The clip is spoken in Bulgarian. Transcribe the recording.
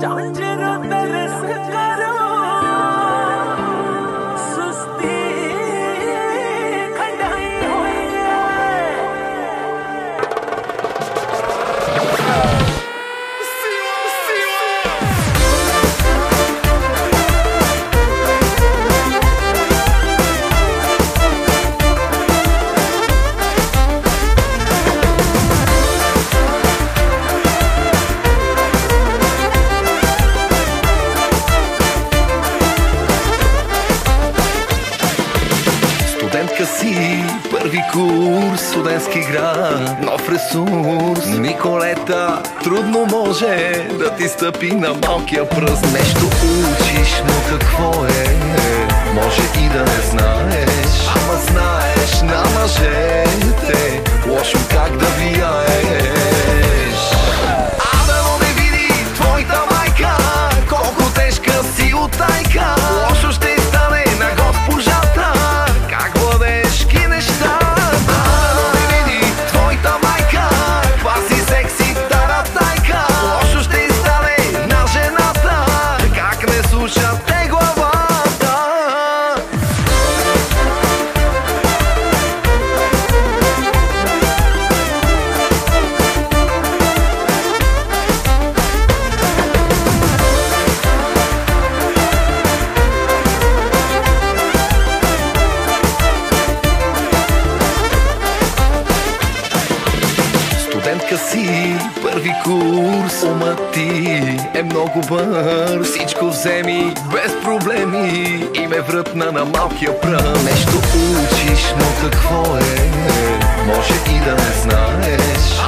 Challenger of the Студентка си, първи курс, студентски град, нов ресурс. Николета, трудно може да ти стъпи на малкия пръст. Нещо учиш, но какво е? Може и да не знаеш. Ама знаеш на мъжете Лошо как да влияеш. Абе, но не види твоята майка Колко тежка си отайка Лошо си, първи курс Ума ти е много бърз. Всичко вземи без проблеми. И ме врътна на малкия пръв Нещо учиш, но какво е? Може и да не знаеш